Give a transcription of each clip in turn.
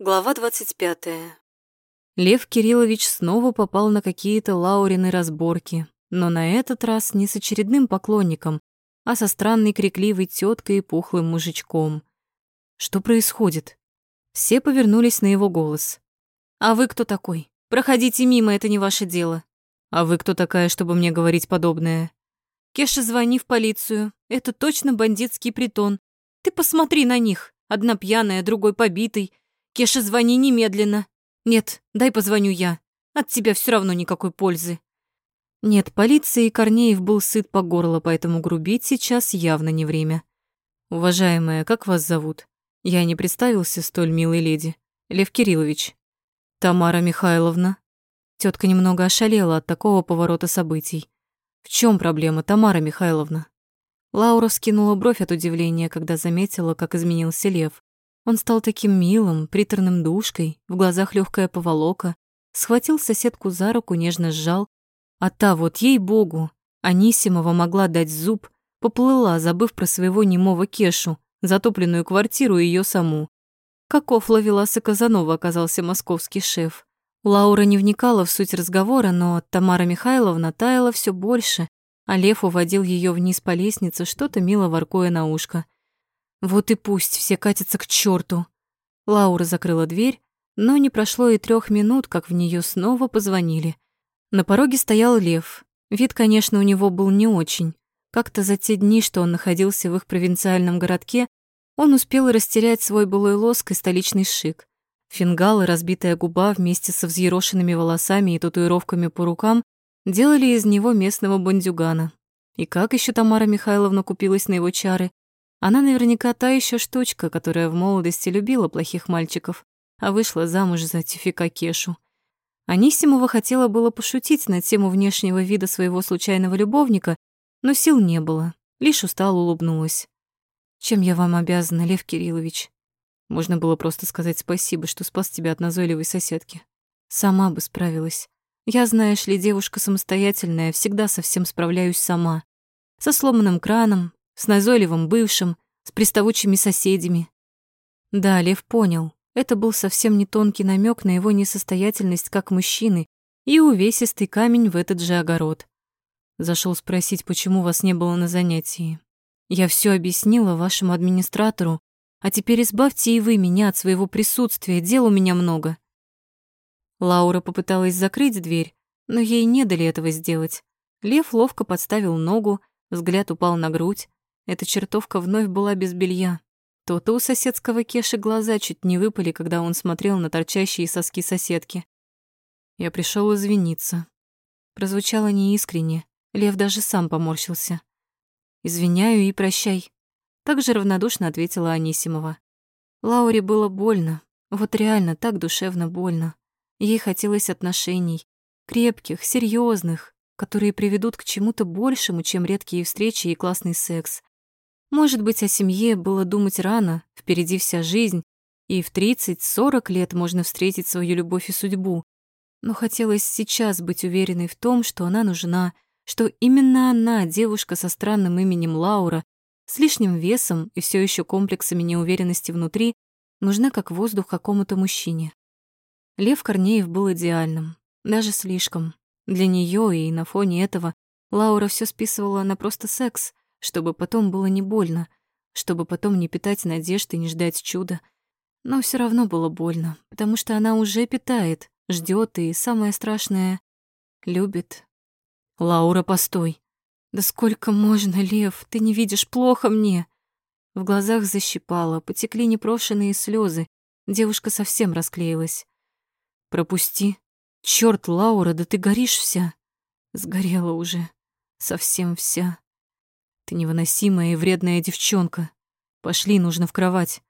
Глава 25. Лев Кириллович снова попал на какие-то Лаурины разборки, но на этот раз не с очередным поклонником, а со странной крикливой теткой и пухлым мужичком. Что происходит? Все повернулись на его голос. «А вы кто такой? Проходите мимо, это не ваше дело». «А вы кто такая, чтобы мне говорить подобное?» «Кеша, звони в полицию. Это точно бандитский притон. Ты посмотри на них. Одна пьяная, другой побитый. Кеша, звони немедленно. Нет, дай позвоню я. От тебя все равно никакой пользы. Нет, полиции Корнеев был сыт по горло, поэтому грубить сейчас явно не время. Уважаемая, как вас зовут? Я не представился столь милой леди. Лев Кириллович. Тамара Михайловна. Тетка немного ошалела от такого поворота событий. В чем проблема, Тамара Михайловна? Лаура скинула бровь от удивления, когда заметила, как изменился Лев. Он стал таким милым, приторным душкой, в глазах легкая поволока, схватил соседку за руку, нежно сжал, а та вот ей-богу, Анисимова могла дать зуб, поплыла, забыв про своего немого Кешу, затопленную квартиру и ее саму. Каков Лавеласа Казанова оказался московский шеф. Лаура не вникала в суть разговора, но Тамара Михайловна таяла все больше, а Лев уводил ее вниз по лестнице, что-то мило воркуя на ушко – вот и пусть все катятся к черту. Лаура закрыла дверь, но не прошло и трех минут, как в нее снова позвонили. На пороге стоял Лев. Вид, конечно, у него был не очень. Как-то за те дни, что он находился в их провинциальном городке, он успел растерять свой былой лоск и столичный шик. Фингал и разбитая губа вместе со взъерошенными волосами и татуировками по рукам делали из него местного бандюгана. И как еще Тамара Михайловна купилась на его чары, она наверняка та еще штучка, которая в молодости любила плохих мальчиков, а вышла замуж за Тюфика Кешу. Анисимова хотела было пошутить на тему внешнего вида своего случайного любовника, но сил не было, лишь устало улыбнулась. «Чем я вам обязана, Лев Кириллович?» Можно было просто сказать спасибо, что спас тебя от назойливой соседки. Сама бы справилась. Я, знаешь ли, девушка самостоятельная, всегда со всем справляюсь сама. Со сломанным краном, с назойливым бывшим, с приставучими соседями. Да, Лев понял, это был совсем не тонкий намек на его несостоятельность как мужчины и увесистый камень в этот же огород. Зашел спросить, почему вас не было на занятии. Я все объяснила вашему администратору, а теперь избавьте и вы меня от своего присутствия, дел у меня много. Лаура попыталась закрыть дверь, но ей не дали этого сделать. Лев ловко подставил ногу, взгляд упал на грудь, эта чертовка вновь была без белья. То-то у соседского Кеши глаза чуть не выпали, когда он смотрел на торчащие соски соседки. Я пришел извиниться. Прозвучало неискренне. Лев даже сам поморщился. «Извиняю и прощай», — так же равнодушно ответила Анисимова. Лауре было больно, вот реально так душевно больно. Ей хотелось отношений, крепких, серьезных, которые приведут к чему-то большему, чем редкие встречи и классный секс. Может быть, о семье было думать рано, впереди вся жизнь, и в 30-40 лет можно встретить свою любовь и судьбу. Но хотелось сейчас быть уверенной в том, что она нужна, что именно она, девушка со странным именем Лаура, с лишним весом и все еще комплексами неуверенности внутри, нужна как воздух какому-то мужчине. Лев Корнеев был идеальным, даже слишком. Для нее и на фоне этого Лаура все списывала на просто секс, чтобы потом было не больно, чтобы потом не питать надежд и не ждать чуда. Но все равно было больно, потому что она уже питает, ждет и, самое страшное, любит. «Лаура, постой!» «Да сколько можно, Лев? Ты не видишь, плохо мне!» В глазах защипало, потекли непрошенные слезы. Девушка совсем расклеилась. «Пропусти. Черт, Лаура, да ты горишь вся!» Сгорела уже. Совсем вся. Ты невыносимая и вредная девчонка. Пошли, нужно в кровать.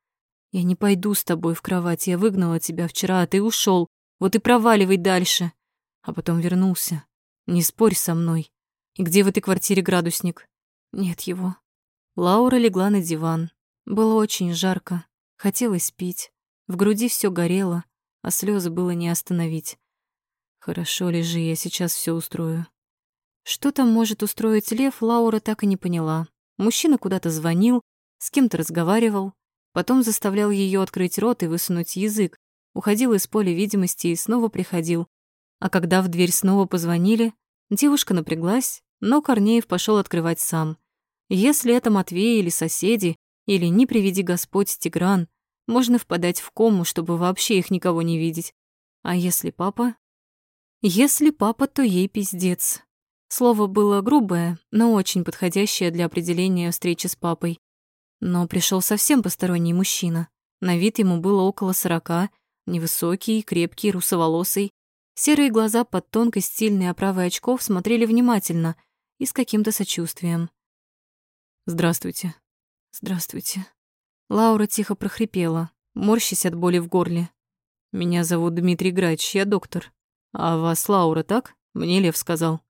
Я не пойду с тобой в кровать. Я выгнала тебя вчера, а ты ушел. Вот и проваливай дальше. А потом вернулся. Не спорь со мной. И где в этой квартире градусник? Нет его. Лаура легла на диван. Было очень жарко. Хотелось пить. В груди все горело, а слезы было не остановить. Хорошо, лежи, я сейчас все устрою. Что там может устроить Лев, Лаура так и не поняла. Мужчина куда-то звонил, с кем-то разговаривал, потом заставлял ее открыть рот и высунуть язык, уходил из поля видимости и снова приходил. А когда в дверь снова позвонили, девушка напряглась, но Корнеев пошел открывать сам. Если это Матвей или соседи, или не приведи Господь Тигран, можно впадать в кому, чтобы вообще их никого не видеть. А если папа? Если папа, то ей пиздец. Слово было грубое, но очень подходящее для определения встречи с папой. Но пришел совсем посторонний мужчина. На вид ему было около сорока, невысокий, крепкий, русоволосый. Серые глаза под тонкой стильной оправой очков смотрели внимательно и с каким-то сочувствием. «Здравствуйте». «Здравствуйте». Лаура тихо прохрипела, морщась от боли в горле. «Меня зовут Дмитрий Грач, я доктор. А вас Лаура, так? Мне Лев сказал».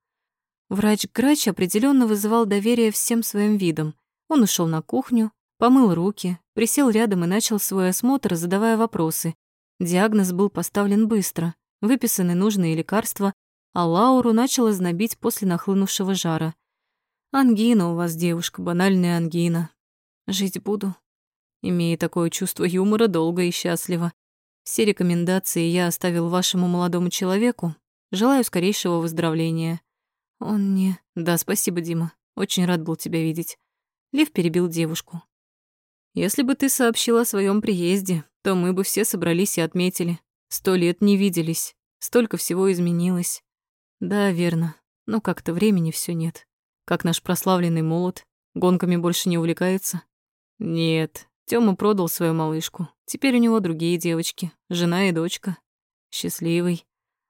Врач Грач определенно вызывал доверие всем своим видом. Он ушел на кухню, помыл руки, присел рядом и начал свой осмотр, задавая вопросы. Диагноз был поставлен быстро, выписаны нужные лекарства, а Лауру начало знобить после нахлынувшего жара. «Ангина у вас, девушка, банальная ангина. Жить буду». Имея такое чувство юмора, долго и счастливо. Все рекомендации я оставил вашему молодому человеку. Желаю скорейшего выздоровления. Он не... Да, спасибо, Дима. Очень рад был тебя видеть. Лев перебил девушку. Если бы ты сообщила о своем приезде, то мы бы все собрались и отметили. Сто лет не виделись. Столько всего изменилось. Да, верно. Но как-то времени все нет. Как наш прославленный молот. Гонками больше не увлекается? Нет. Тёма продал свою малышку. Теперь у него другие девочки. Жена и дочка. Счастливый.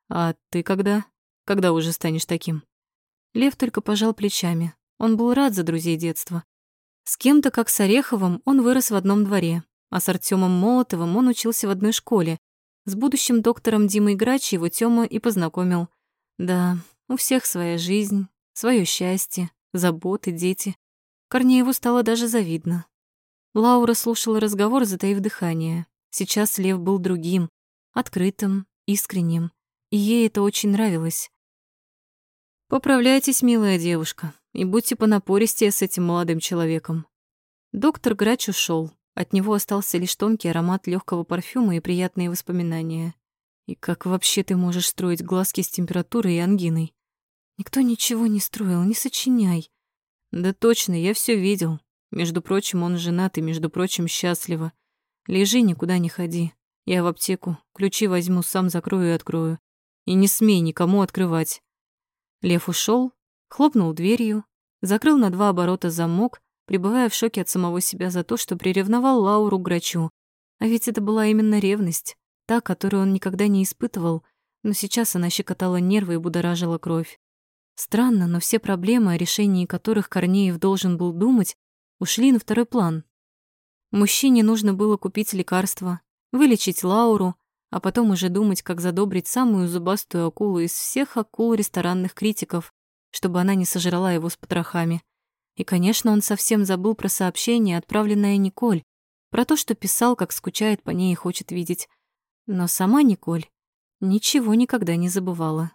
А ты когда? Когда уже станешь таким? Лев только пожал плечами. Он был рад за друзей детства. С кем-то, как с Ореховым, он вырос в одном дворе, а с Артемом Молотовым он учился в одной школе. С будущим доктором Димой Грач его Тёма и познакомил. Да, у всех своя жизнь, свое счастье, заботы, дети. Корнееву стало даже завидно. Лаура слушала разговор, затаив дыхание. Сейчас Лев был другим, открытым, искренним, и ей это очень нравилось. Поправляйтесь, милая девушка, и будьте понапористее с этим молодым человеком. Доктор Грач ушел. От него остался лишь тонкий аромат легкого парфюма и приятные воспоминания. И как вообще ты можешь строить глазки с температурой и ангиной? Никто ничего не строил, не сочиняй. Да точно, я все видел. Между прочим, он женат и, между прочим, счастливо. Лежи, никуда не ходи. Я в аптеку. Ключи возьму, сам закрою и открою. И не смей никому открывать. Лев ушел, хлопнул дверью, закрыл на два оборота замок, пребывая в шоке от самого себя за то, что приревновал Лауру к Грачу. А ведь это была именно ревность, та, которую он никогда не испытывал, но сейчас она щекотала нервы и будоражила кровь. Странно, но все проблемы, о решении которых Корнеев должен был думать, ушли на второй план. Мужчине нужно было купить лекарства, вылечить Лауру, а потом уже думать, как задобрить самую зубастую акулу из всех акул ресторанных критиков, чтобы она не сожрала его с потрохами. И, конечно, он совсем забыл про сообщение, отправленное Николь, про то, что писал, как скучает по ней и хочет видеть. Но сама Николь ничего никогда не забывала.